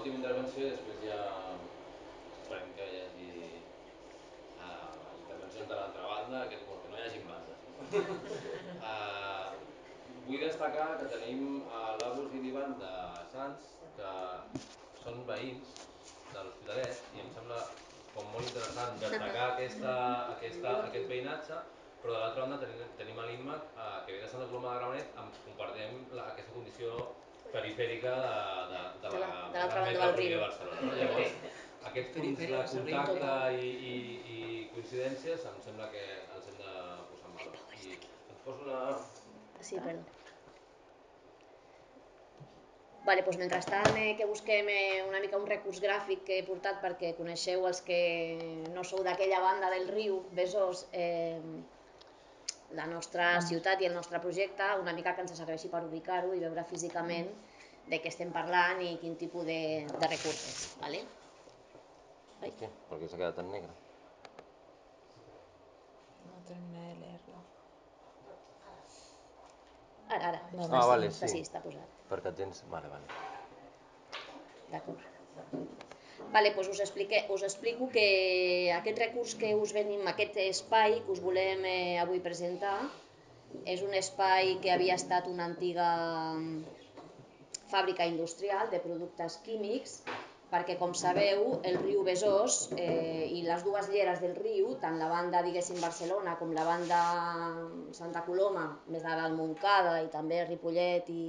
l'última intervenció i després ja esperem que hi hagi uh, intervencions de l'altra banda, que, bueno, que no hi hagi bandes. No? uh, vull destacar que tenim uh, l'Abus i l'Ivan de Sants, que són veïns de l'Hospitalet i em sembla com molt interessant destacar aquesta, aquesta, aquest veïnatge però de l'altra banda tenim, tenim l'Imma eh, que ve de Santa Coloma de Gramenet compartim la, aquesta condició perifèrica de, de, de, la, de l'altra banda del riu. De Barcelona. No? Llavors, aquests punts de contacte i, i, i coincidències em sembla que els hem de posar en valor. I et poso una... Sí, perdó. Vale, doncs mentrestant eh, que busquem eh, una mica un recurs gràfic que he portat perquè coneixeu els que no sou d'aquella banda del riu Besòs eh, la nostra ciutat i el nostre projecte, una mica que ens serveixi per ubicar-ho i veure físicament de què estem parlant i quin tipus de, de recursos. Vale? Ai. Hòstia, per què s'ha quedat tan negre? No terminé de leerlo. Ara, ara. No, ah, vale, sí. sí, està posat. Perquè tens... Vale, vale. D'acord. Vale, doncs us, explique, us explico que aquest recurs que us venim, aquest espai que us volem eh, avui presentar, és un espai que havia estat una antiga mm, fàbrica industrial de productes químics perquè com sabeu el riu Besòs eh, i les dues lleres del riu, tant la banda diguéssim Barcelona com la banda Santa Coloma, més a dalt Montcada i també Ripollet i,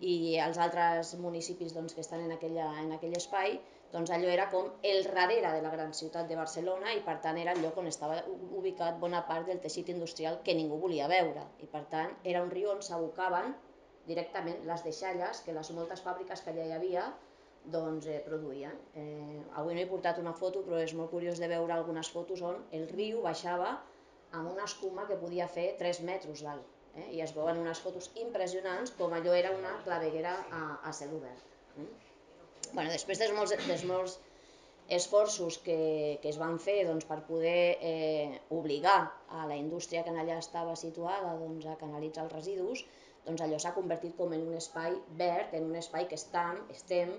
i els altres municipis doncs, que estan en, aquella, en aquell espai, doncs allò era com el darrere de la gran ciutat de Barcelona i per tant era el lloc on estava ubicat bona part del teixit industrial que ningú volia veure i per tant era un riu on s'abocaven directament les deixalles que les moltes fàbriques que allà hi havia doncs, eh, produïen. Eh, avui no he portat una foto, però és molt curiós de veure algunes fotos on el riu baixava amb una escuma que podia fer 3 metres d'alt. Eh? I es veuen unes fotos impressionants com allò era una claveguera a, a cel obert. Eh? Bueno, després dels molts, dels molts esforços que, que es van fer doncs, per poder eh, obligar a la indústria que allà estava situada doncs, a canalitzar els residus, doncs allò s'ha convertit com en un espai verd, en un espai que estem, estem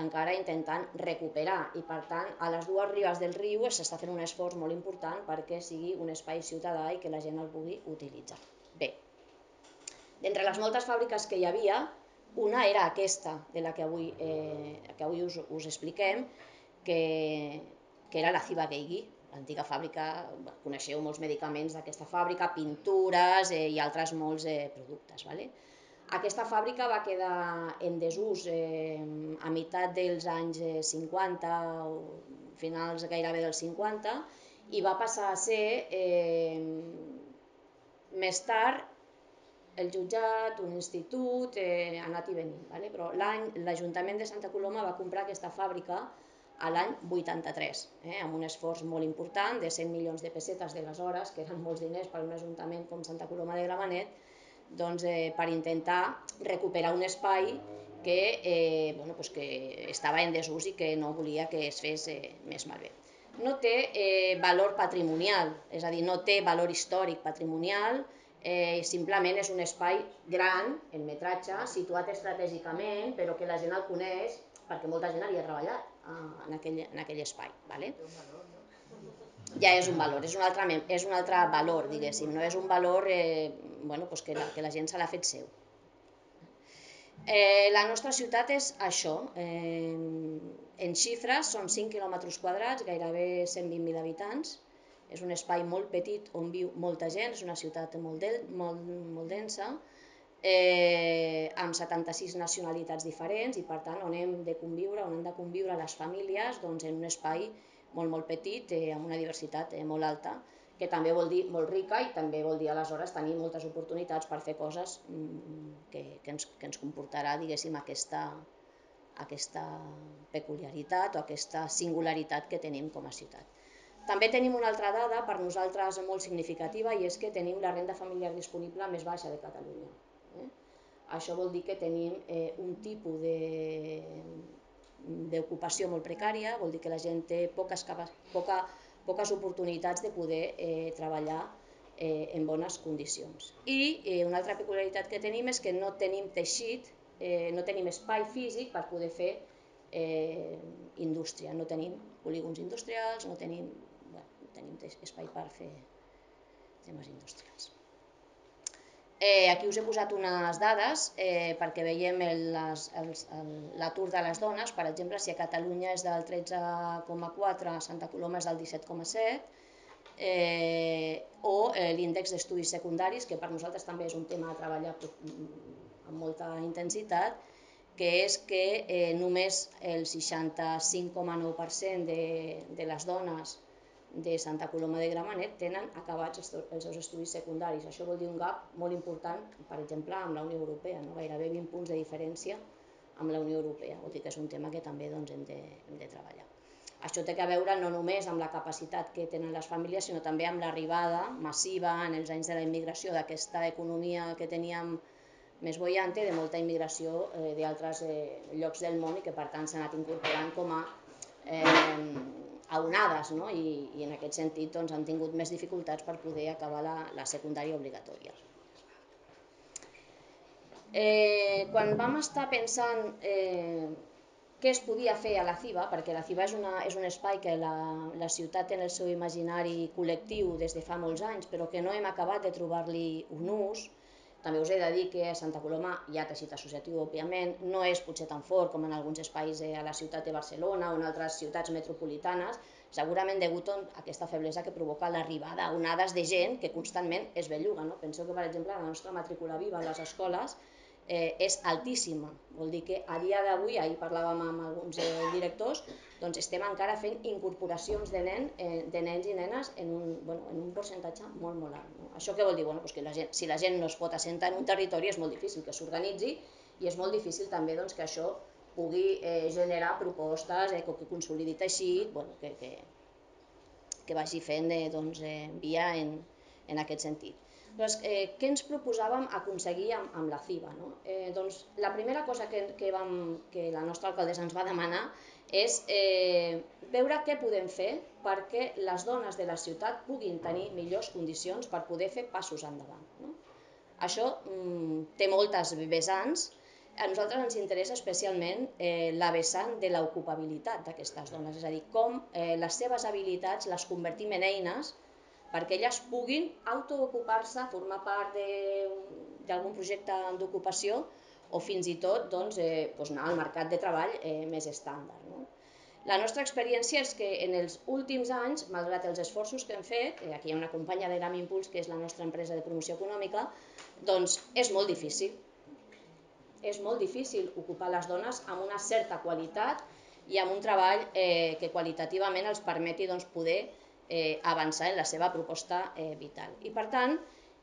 encara intentant recuperar i per tant a les dues ribes del riu s'està fent un esforç molt important perquè sigui un espai ciutadà i que la gent el pugui utilitzar. Bé, d'entre les moltes fàbriques que hi havia, una era aquesta de la que avui, eh, que avui us, us expliquem, que, que era la Ciba-Geigy, l'antiga fàbrica, coneixeu molts medicaments d'aquesta fàbrica, pintures eh, i altres molts eh, productes. ¿vale? Aquesta fàbrica va quedar en desús eh, a meitat dels anys 50 eh, o finals gairebé dels 50 i va passar a ser eh, més tard el jutjat, un institut, eh, anat i venint. Vale? Però l'Ajuntament de Santa Coloma va comprar aquesta fàbrica a l'any 83, eh, amb un esforç molt important de 100 milions de pessetes de les hores, que eren molts diners per un ajuntament com Santa Coloma de Gramenet, doncs, eh, per intentar recuperar un espai que, eh, bueno, pues que estava en desús i que no volia que es fes eh, més malbé. No té eh, valor patrimonial, és a dir, no té valor històric patrimonial, eh, simplement és un espai gran en metratge, situat estratègicament, però que la gent el coneix perquè molta gent havia treballat eh, en, aquell, en aquell espai. ¿vale? ja és un valor, és un altre, és un altre valor, diguéssim, no és un valor eh, bueno, pues que, la, que la gent se l'ha fet seu. Eh, la nostra ciutat és això, eh, en xifres són 5 quilòmetres quadrats, gairebé 120.000 habitants, és un espai molt petit on viu molta gent, és una ciutat molt, de, molt, molt densa, eh, amb 76 nacionalitats diferents i per tant on hem de conviure, on hem de conviure les famílies doncs, en un espai molt, molt petit, eh, amb una diversitat eh, molt alta, que també vol dir molt rica i també vol dir aleshores tenir moltes oportunitats per fer coses mm, que, que, ens, que ens comportarà, diguéssim, aquesta, aquesta peculiaritat o aquesta singularitat que tenim com a ciutat. També tenim una altra dada per nosaltres molt significativa i és que tenim la renda familiar disponible més baixa de Catalunya. Eh? Això vol dir que tenim eh, un tipus de, d'ocupació molt precària, vol dir que la gent té poques, poca, poques oportunitats de poder eh, treballar eh, en bones condicions. I eh, una altra peculiaritat que tenim és que no tenim teixit, eh, no tenim espai físic per poder fer eh, indústria. No tenim polígons industrials, no tenim, espai per fer temes industrials. Eh, aquí us he posat unes dades eh, perquè veiem l'atur de les dones. Per exemple, si a Catalunya és del 13,4, a Santa Coloma és del 17,7, eh, o eh, l'índex d'estudis secundaris, que per nosaltres també és un tema a treballar amb molta intensitat, que és que eh, només el 65,9% de, de les dones de Santa Coloma de Gramenet tenen acabats els seus estudis secundaris. Això vol dir un gap molt important, per exemple, amb la Unió Europea, no? gairebé 20 punts de diferència amb la Unió Europea, vol dir que és un tema que també doncs, hem, de, hem de treballar. Això té a veure no només amb la capacitat que tenen les famílies, sinó també amb l'arribada massiva en els anys de la immigració d'aquesta economia que teníem més boiante, de molta immigració eh, d'altres eh, llocs del món i que per tant s'ha anat incorporant com a eh, a onades no? I, i en aquest sentit doncs, han tingut més dificultats per poder acabar la, la secundària obligatòria. Eh, quan vam estar pensant eh, què es podia fer a la CIBA, perquè la CIBA és, una, és un espai que la, la ciutat té en el seu imaginari col·lectiu des de fa molts anys, però que no hem acabat de trobar-li un ús, també us he de dir que a Santa Coloma hi ha teixit associatiu, òbviament, no és potser tan fort com en alguns espais a la ciutat de Barcelona o en altres ciutats metropolitanes, segurament degut a aquesta feblesa que provoca l'arribada a onades de gent que constantment es belluga. No? Penseu que, per exemple, la nostra matrícula viva a les escoles eh, és altíssima. Vol dir que a dia d'avui, ahir parlàvem amb alguns eh, directors, doncs estem encara fent incorporacions de, nen, eh, de nens i nenes en un, bueno, en un percentatge molt, molt alt. No? Això què vol dir? Bueno, doncs que la gent, si la gent no es pot assentar en un territori és molt difícil que s'organitzi i és molt difícil també doncs, que això pugui eh, generar propostes, eh, que consolidi teixit, bueno, que, que, que vagi fent eh, doncs, eh, via en, en aquest sentit. Doncs, eh, què ens proposàvem aconseguir amb, amb la CIBA? No? Eh, doncs, la primera cosa que, que, vam, que la nostra alcaldessa ens va demanar és eh, veure què podem fer perquè les dones de la ciutat puguin tenir millors condicions per poder fer passos endavant. No? Això mm, té moltes vessants, a nosaltres ens interessa especialment eh, la vessant de l'ocupabilitat d'aquestes dones, és a dir, com eh, les seves habilitats les convertim en eines perquè elles puguin autoocupar-se, formar part d'algun projecte d'ocupació o fins i tot doncs, eh, doncs anar al mercat de treball eh, més estàndard. No? La nostra experiència és que en els últims anys, malgrat els esforços que hem fet, eh, aquí hi ha una companya de GAM Impuls, que és la nostra empresa de promoció econòmica, doncs és molt difícil. És molt difícil ocupar les dones amb una certa qualitat i amb un treball eh, que qualitativament els permeti doncs, poder eh, avançar en la seva proposta eh, vital. I per tant,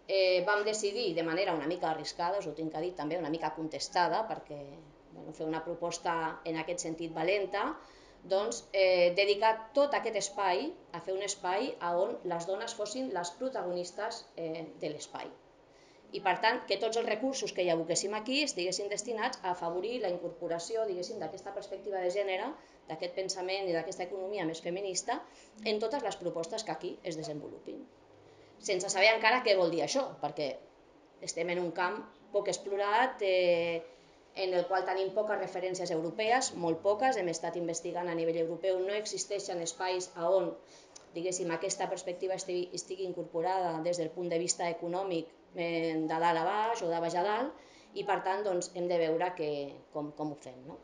eh, vam decidir de manera una mica arriscada, us ho tinc que dir també, una mica contestada, perquè bueno, fer una proposta en aquest sentit valenta, doncs eh, dedicar tot aquest espai a fer un espai on les dones fossin les protagonistes eh, de l'espai. I per tant, que tots els recursos que hi aboquéssim aquí estiguessin destinats a afavorir la incorporació d'aquesta perspectiva de gènere d'aquest pensament i d'aquesta economia més feminista en totes les propostes que aquí es desenvolupin. Sense saber encara què vol dir això, perquè estem en un camp poc explorat, eh, en el qual tenim poques referències europees, molt poques, hem estat investigant a nivell europeu, no existeixen espais a on diguéssim, aquesta perspectiva estigui, incorporada des del punt de vista econòmic de dalt a baix o de baix a dalt, i per tant doncs, hem de veure que, com, com ho fem. No?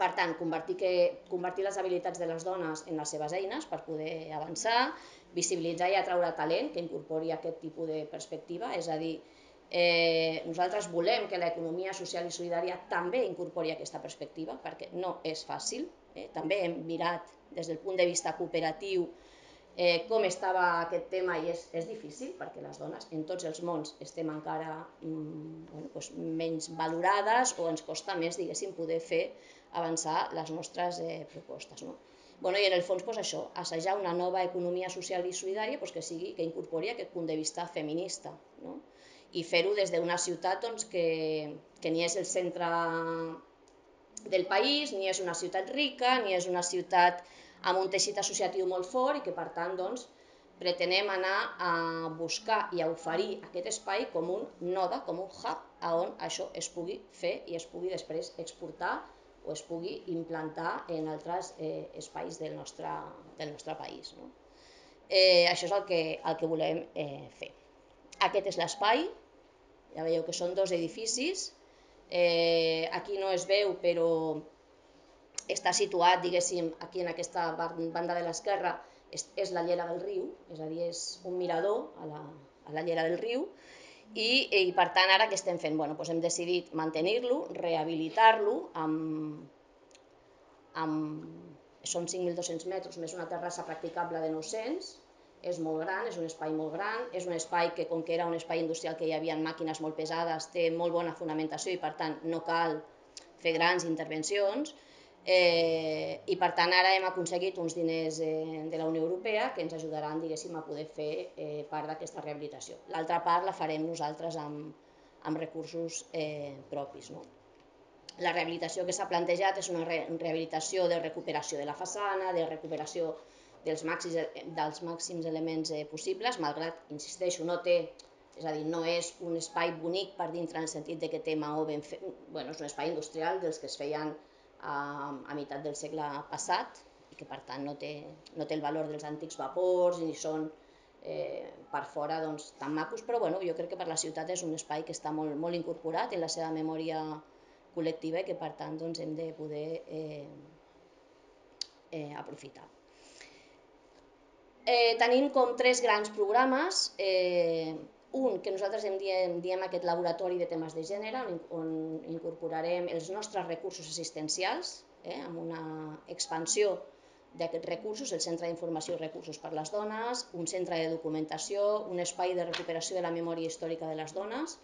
Per tant, convertir, que, convertir les habilitats de les dones en les seves eines per poder avançar, visibilitzar i atraure talent que incorpori aquest tipus de perspectiva, és a dir, eh, nosaltres volem que l'economia social i solidària també incorpori aquesta perspectiva, perquè no és fàcil, eh? també hem mirat des del punt de vista cooperatiu eh, com estava aquest tema i és, és difícil perquè les dones en tots els mons estem encara mm, bueno, doncs menys valorades o ens costa més diguéssim poder fer avançar les nostres eh, propostes. No? Bueno, I en el fons doncs això, assajar una nova economia social i solidària doncs, que, sigui, que incorpori aquest punt de vista feminista no? i fer-ho des d'una ciutat doncs, que, que ni és el centre del país, ni és una ciutat rica, ni és una ciutat amb un teixit associatiu molt fort i que per tant doncs, pretenem anar a buscar i a oferir aquest espai com un node, com un hub, on això es pugui fer i es pugui després exportar o es pugui implantar en altres eh, espais del nostre, del nostre país. No? Eh, això és el que, el que volem eh, fer. Aquest és l'espai, ja veieu que són dos edificis, eh, aquí no es veu però està situat, diguéssim, aquí en aquesta banda de l'esquerra, és, és la llera del riu, és a dir, és un mirador a la, a la llera del riu, i, i per tant ara què estem fent? Bueno, doncs hem decidit mantenir-lo, rehabilitar-lo amb, amb... són 5.200 metres més una terrassa practicable de 900, és molt gran, és un espai molt gran, és un espai que com que era un espai industrial que hi havia màquines molt pesades, té molt bona fonamentació i per tant no cal fer grans intervencions, Eh, I per tant ara hem aconseguit uns diners eh, de la Unió Europea que ens ajudaran diguéssim a poder fer eh, part d'aquesta rehabilitació. L'altra part la farem nosaltres amb, amb recursos eh, propis. No? La rehabilitació que s'ha plantejat és una re rehabilitació de recuperació de la façana, de recuperació dels màxims, dels màxims elements eh, possibles, malgrat, insisteixo, no té és a dir, no és un espai bonic per dintre en el sentit de que té maó ben fet, bueno, és un espai industrial dels que es feien a, a meitat del segle passat i que per tant no té, no té el valor dels antics vapors ni són eh, per fora doncs, tan macos, però bueno, jo crec que per la ciutat és un espai que està molt, molt incorporat en la seva memòria col·lectiva i que per tant doncs, hem de poder eh, eh, aprofitar. Eh, tenim com tres grans programes eh, un, que nosaltres en diem, diem aquest laboratori de temes de gènere, on, on incorporarem els nostres recursos assistencials, eh, amb una expansió d'aquests recursos, el Centre d'Informació i Recursos per les Dones, un centre de documentació, un espai de recuperació de la memòria històrica de les dones,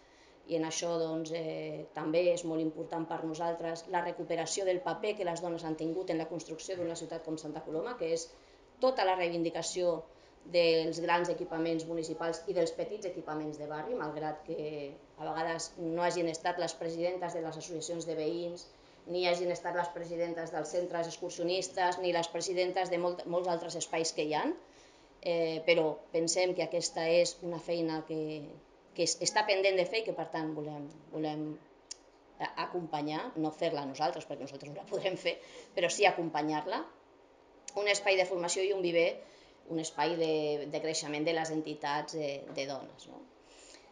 i en això doncs, eh, també és molt important per nosaltres la recuperació del paper que les dones han tingut en la construcció d'una ciutat com Santa Coloma, que és tota la reivindicació dels grans equipaments municipals i dels petits equipaments de barri, malgrat que a vegades no hagin estat les presidentes de les associacions de veïns, ni hagin estat les presidentes dels centres excursionistes, ni les presidentes de molt, molts altres espais que hi ha, eh, però pensem que aquesta és una feina que, que està pendent de fer i que per tant volem, volem acompanyar, no fer-la nosaltres perquè nosaltres no la podrem fer, però sí acompanyar-la, un espai de formació i un viver un espai de, de creixement de les entitats de, de dones. No?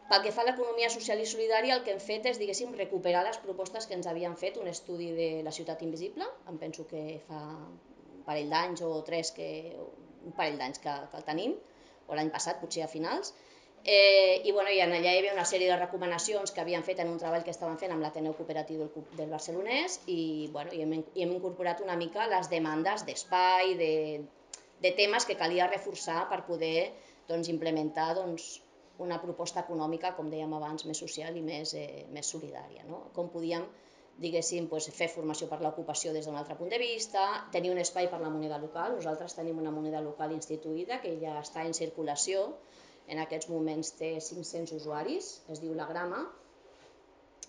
Pel que fa a l'economia social i solidària, el que hem fet és, diguéssim, recuperar les propostes que ens havien fet un estudi de la ciutat invisible, em penso que fa un parell d'anys o tres, que, un parell d'anys que, que el tenim, o l'any passat, potser a finals, Eh, I, bueno, i en allà hi havia una sèrie de recomanacions que havien fet en un treball que estaven fent amb l'Ateneu Cooperatiu del, del Barcelonès i, bueno, i hem, i hem incorporat una mica les demandes d'espai, de, de temes que calia reforçar per poder doncs, implementar doncs, una proposta econòmica, com dèiem abans, més social i més, eh, més solidària. No? Com podíem diguéssim, doncs, fer formació per l'ocupació des d'un altre punt de vista, tenir un espai per la moneda local. Nosaltres tenim una moneda local instituïda que ja està en circulació, en aquests moments té 500 usuaris, es diu la grama,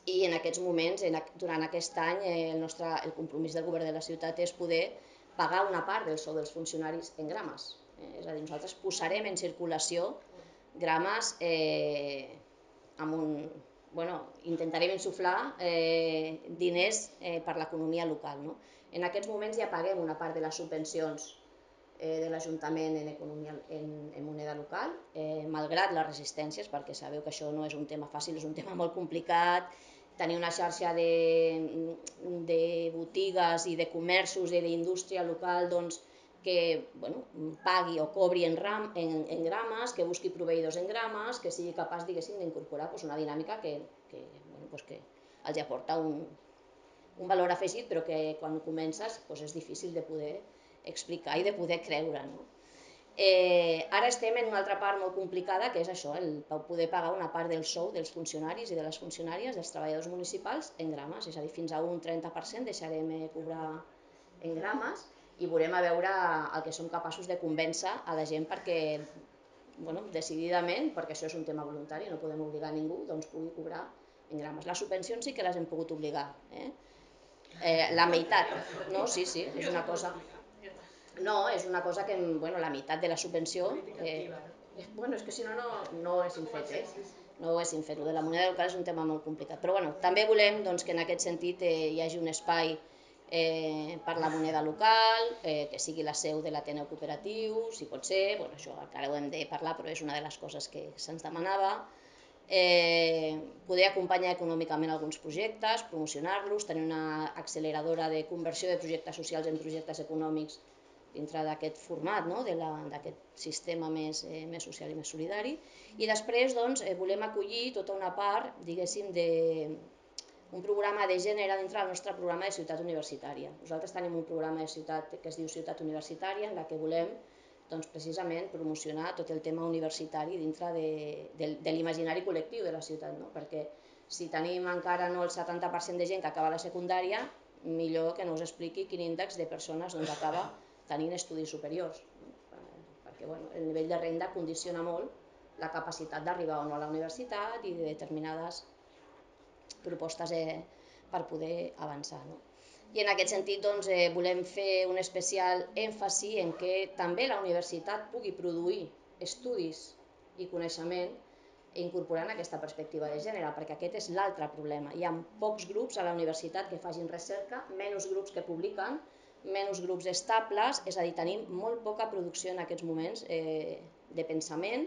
i en aquests moments, en, durant aquest any, eh, el, nostre, el compromís del govern de la ciutat és poder pagar una part del sou dels funcionaris en grames. Eh? És a dir, nosaltres posarem en circulació grames eh, amb un... Bueno, intentarem insuflar eh, diners eh, per l'economia local. No? En aquests moments ja paguem una part de les subvencions eh, de l'Ajuntament en, economia, en, en moneda local, eh, malgrat les resistències, perquè sabeu que això no és un tema fàcil, és un tema molt complicat, tenir una xarxa de, de botigues i de comerços i d'indústria local doncs, que bueno, pagui o cobri en, ram, en, en grames, que busqui proveïdors en grames, que sigui capaç d'incorporar pues, una dinàmica que, que, bueno, pues, que els aporta un, un valor afegit, però que quan comences pues, és difícil de poder explicar i de poder creure. No? Eh, ara estem en una altra part molt complicada, que és això, el poder pagar una part del sou dels funcionaris i de les funcionàries, dels treballadors municipals, en grames, és a dir, fins a un 30% deixarem eh, cobrar en grames i veurem a veure el que som capaços de convèncer a la gent perquè, bueno, decididament, perquè això és un tema voluntari, no podem obligar a ningú, doncs pugui cobrar en grames. Les subvencions sí que les hem pogut obligar, eh? Eh, la meitat, no? Sí, sí, és una cosa no, és una cosa que, bueno, la meitat de la subvenció... Eh, bueno, és que si no, no, no ho haguéssim fet, eh? No ho haguéssim fet. Lo de la moneda local és un tema molt complicat. Però bueno, també volem doncs, que en aquest sentit eh, hi hagi un espai eh, per la moneda local, eh, que sigui la seu de l'Ateneu Cooperatiu, si pot ser, bueno, això encara ho hem de parlar, però és una de les coses que se'ns demanava. Eh, poder acompanyar econòmicament alguns projectes, promocionar-los, tenir una acceleradora de conversió de projectes socials en projectes econòmics dintre d'aquest format, no? d'aquest sistema més, eh, més social i més solidari. I després doncs, eh, volem acollir tota una part, diguéssim, de, un programa de gènere dintre del nostre programa de ciutat universitària. Nosaltres tenim un programa de ciutat que es diu Ciutat Universitària, en la que volem doncs, precisament promocionar tot el tema universitari dintre de, de, de l'imaginari col·lectiu de la ciutat, no? perquè si tenim encara no el 70% de gent que acaba la secundària, millor que no us expliqui quin índex de persones doncs, acaba tenint estudis superiors, perquè bueno, el nivell de renda condiciona molt la capacitat d'arribar o no a la universitat i de determinades propostes eh, per poder avançar. No? I en aquest sentit doncs, eh, volem fer un especial èmfasi en que també la universitat pugui produir estudis i coneixement incorporant aquesta perspectiva de gènere, perquè aquest és l'altre problema. Hi ha pocs grups a la universitat que facin recerca, menys grups que publiquen, menys grups estables, és a dir, tenim molt poca producció en aquests moments eh, de pensament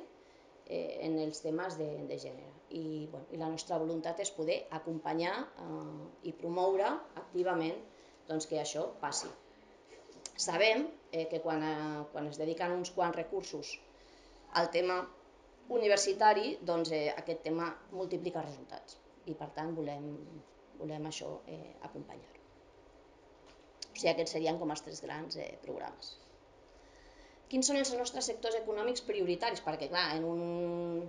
eh, en els temes de, de gènere i, bueno, i la nostra voluntat és poder acompanyar eh, i promoure activament doncs, que això passi. Sabem eh, que quan, eh, quan es dediquen uns quants recursos al tema universitari, doncs eh, aquest tema multiplica resultats i per tant volem, volem això eh, acompanyar-ho. O sigui, aquests serien com els tres grans eh, programes. Quins són els nostres sectors econòmics prioritaris? Perquè, clar, en un,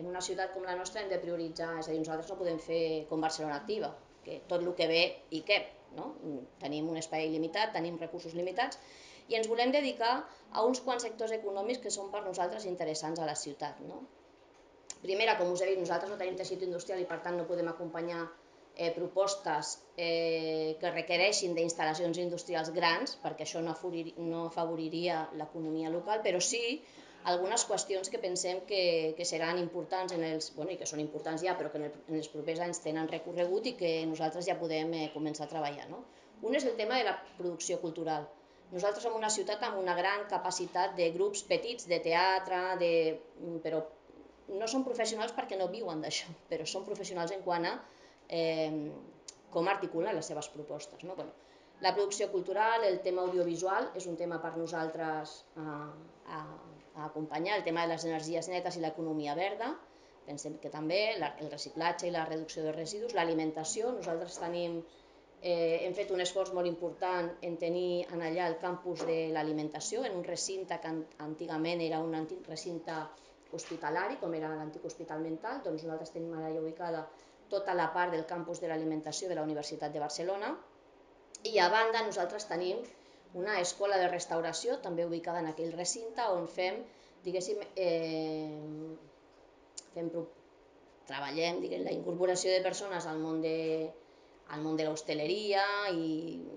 en una ciutat com la nostra hem de prioritzar, és a dir, nosaltres no podem fer com Barcelona Activa, que tot el que ve hi cap, no? tenim un espai limitat, tenim recursos limitats, i ens volem dedicar a uns quants sectors econòmics que són per nosaltres interessants a la ciutat. No? Primera, com us he dit, nosaltres no tenim teixit industrial i per tant no podem acompanyar eh, propostes eh, que requereixin d'instal·lacions industrials grans, perquè això no, no afavoriria l'economia local, però sí algunes qüestions que pensem que, que seran importants en els, bueno, i que són importants ja, però que en, el, en els propers anys tenen recorregut i que nosaltres ja podem eh, començar a treballar. No? Un és el tema de la producció cultural. Nosaltres som una ciutat amb una gran capacitat de grups petits, de teatre, de... però no són professionals perquè no viuen d'això, però són professionals en quant a eh, com articulen les seves propostes. No? Bueno, la producció cultural, el tema audiovisual, és un tema per nosaltres eh, a, a acompanyar el tema de les energies netes i l'economia verda, pensem que també el reciclatge i la reducció de residus, l'alimentació, nosaltres tenim, eh, hem fet un esforç molt important en tenir en allà el campus de l'alimentació, en un recinte que antigament era un antic recinte hospitalari, com era l'antic hospital mental, doncs nosaltres tenim allà ubicada tota la part del campus de l'alimentació de la Universitat de Barcelona, i a banda nosaltres tenim una escola de restauració, també ubicada en aquell recinte, on fem, diguéssim, eh, fem, treballem diguem, la incorporació de persones al món de, al món de l'hostaleria i,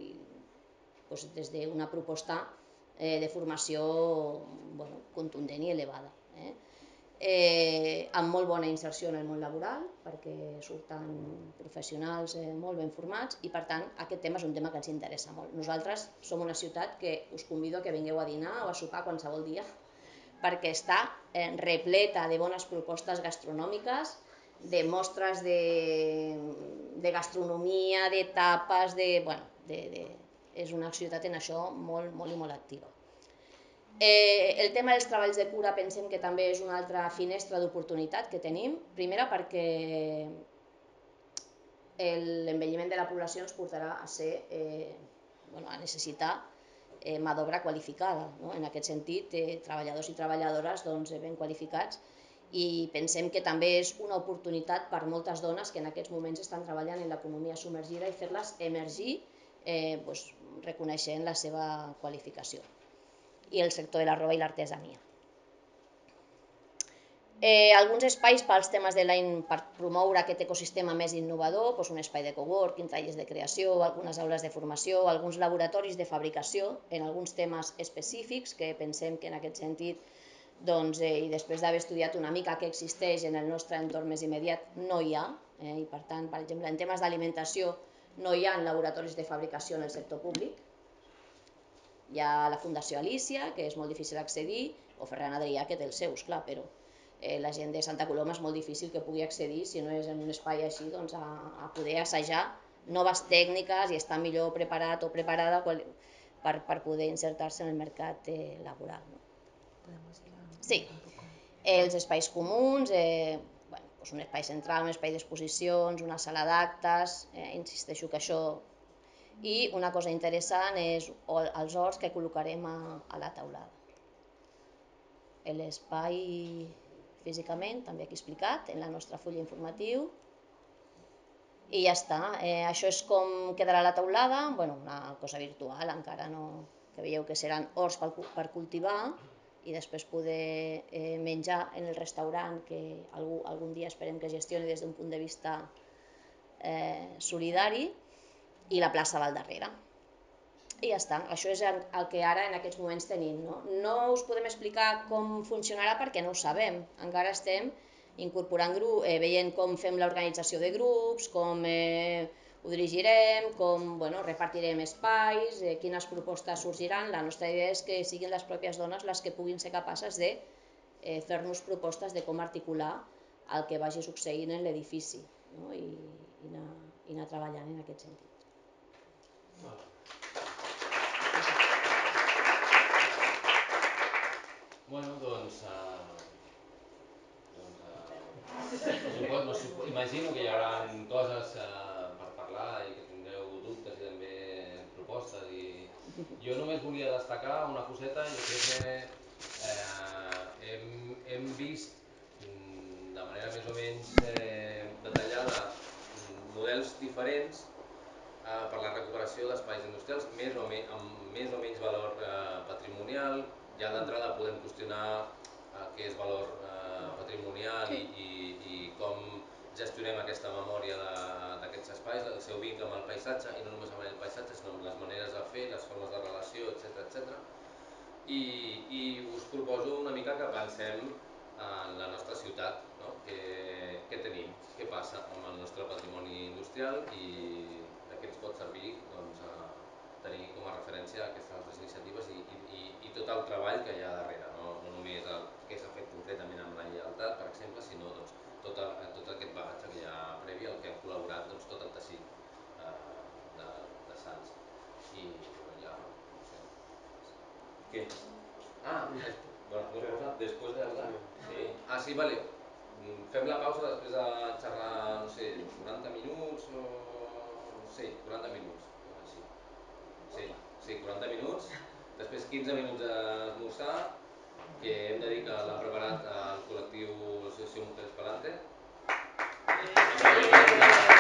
i doncs, des d'una proposta eh, de formació bueno, contundent i elevada. Eh? Eh, amb molt bona inserció en el món laboral, perquè surten professionals eh, molt ben formats i per tant aquest tema és un tema que ens interessa molt. Nosaltres som una ciutat que us convido que vingueu a dinar o a sopar qualsevol dia perquè està eh, repleta de bones propostes gastronòmiques, de mostres de, de gastronomia, de tapes, de, bueno, de, de, és una ciutat en això molt, molt i molt activa. Eh, el tema dels treballs de cura pensem que també és una altra finestra d'oportunitat que tenim. Primera perquè l'envelliment de la població ens portarà a, ser, eh, bueno, a necessitar eh, mà d'obra qualificada. No? En aquest sentit, eh, treballadors i treballadores doncs, ben qualificats i pensem que també és una oportunitat per moltes dones que en aquests moments estan treballant en l'economia submergida i fer-les emergir eh, doncs, reconeixent la seva qualificació i el sector de la roba i l'artesania. Eh, alguns espais pels temes de l'any per promoure aquest ecosistema més innovador, doncs un espai de coworking, tallers de creació, algunes aules de formació, alguns laboratoris de fabricació en alguns temes específics que pensem que en aquest sentit doncs, eh, i després d'haver estudiat una mica què existeix en el nostre entorn més immediat, no hi ha, eh, i per tant, per exemple, en temes d'alimentació no hi ha laboratoris de fabricació en el sector públic. Hi ha la Fundació Alícia, que és molt difícil accedir, o Ferran Adrià, que té els seus, clar, però eh, la gent de Santa Coloma és molt difícil que pugui accedir, si no és en un espai així, doncs, a, a poder assajar noves tècniques i estar millor preparat o preparada per, per poder insertar-se en el mercat eh, laboral. No? Sí, els espais comuns, eh, bueno, doncs un espai central, un espai d'exposicions, una sala d'actes, eh, insisteixo que això... I una cosa interessant és els horts que col·locarem a, a la taulada. L'espai físicament, també aquí explicat, en la nostra fulla informatiu, i ja està. Eh, això és com quedarà la taulada, bueno, una cosa virtual, encara no, que veieu que seran horts per, per cultivar, i després poder eh, menjar en el restaurant que algú, algun dia esperem que gestioni des d'un punt de vista eh, solidari i la plaça Val darrere. I ja està, això és el que ara en aquests moments tenim. No? no us podem explicar com funcionarà perquè no ho sabem, encara estem incorporant grup, eh, veient com fem l'organització de grups, com eh, ho dirigirem, com bueno, repartirem espais, eh, quines propostes sorgiran. La nostra idea és que siguin les pròpies dones les que puguin ser capaces de eh, fer-nos propostes de com articular el que vagi succeint en l'edifici no? I, i, anar, i anar treballant en aquest sentit. Bueno, doncs, uh, doncs uh, suposo, imagino que hi haurà coses uh, parlar i que tindreu dubtes i també propostes i jo només volia destacar una coseta, jo crec que eh, hem, hem vist mm, de manera més o menys eh, detallada mm, models diferents eh, per la recuperació d'espais industrials més o me, amb més o menys valor eh, patrimonial ja d'entrada podem qüestionar eh, què és valor eh, patrimonial i, i, i com gestionem aquesta memòria d'aquests espais, el seu vincle amb el paisatge i no només amb el paisatge sinó amb les maneres de fer, les formes de relació, etc etc. I, I us proposo una mica que pensem en la nostra ciutat, no? què, què tenim, què passa amb el nostre patrimoni industrial i què ens pot servir doncs, a tenir com a referència aquestes altres iniciatives i, i, i tot el treball que hi ha darrere, no, no només el que s'ha fet concretament amb la lleialtat, per exemple, sinó doncs, tot, a, tot aquest bagatge que hi ha previ al que ha col·laborat doncs, tot el teixit eh, de, de Sants. I bueno, ja, no sé. Què? Ah, bueno, després de. Sí. Ah, sí, vale. Mm, fem la pausa després de xerrar, no sé, 40 minuts o sí, 40 minuts. Sí. Sí, sí, 40 minuts. Després 15 minuts a esmorzar, que hem de dir que l'ha preparat el col·lectiu Associació Mujeres Palante. Sí.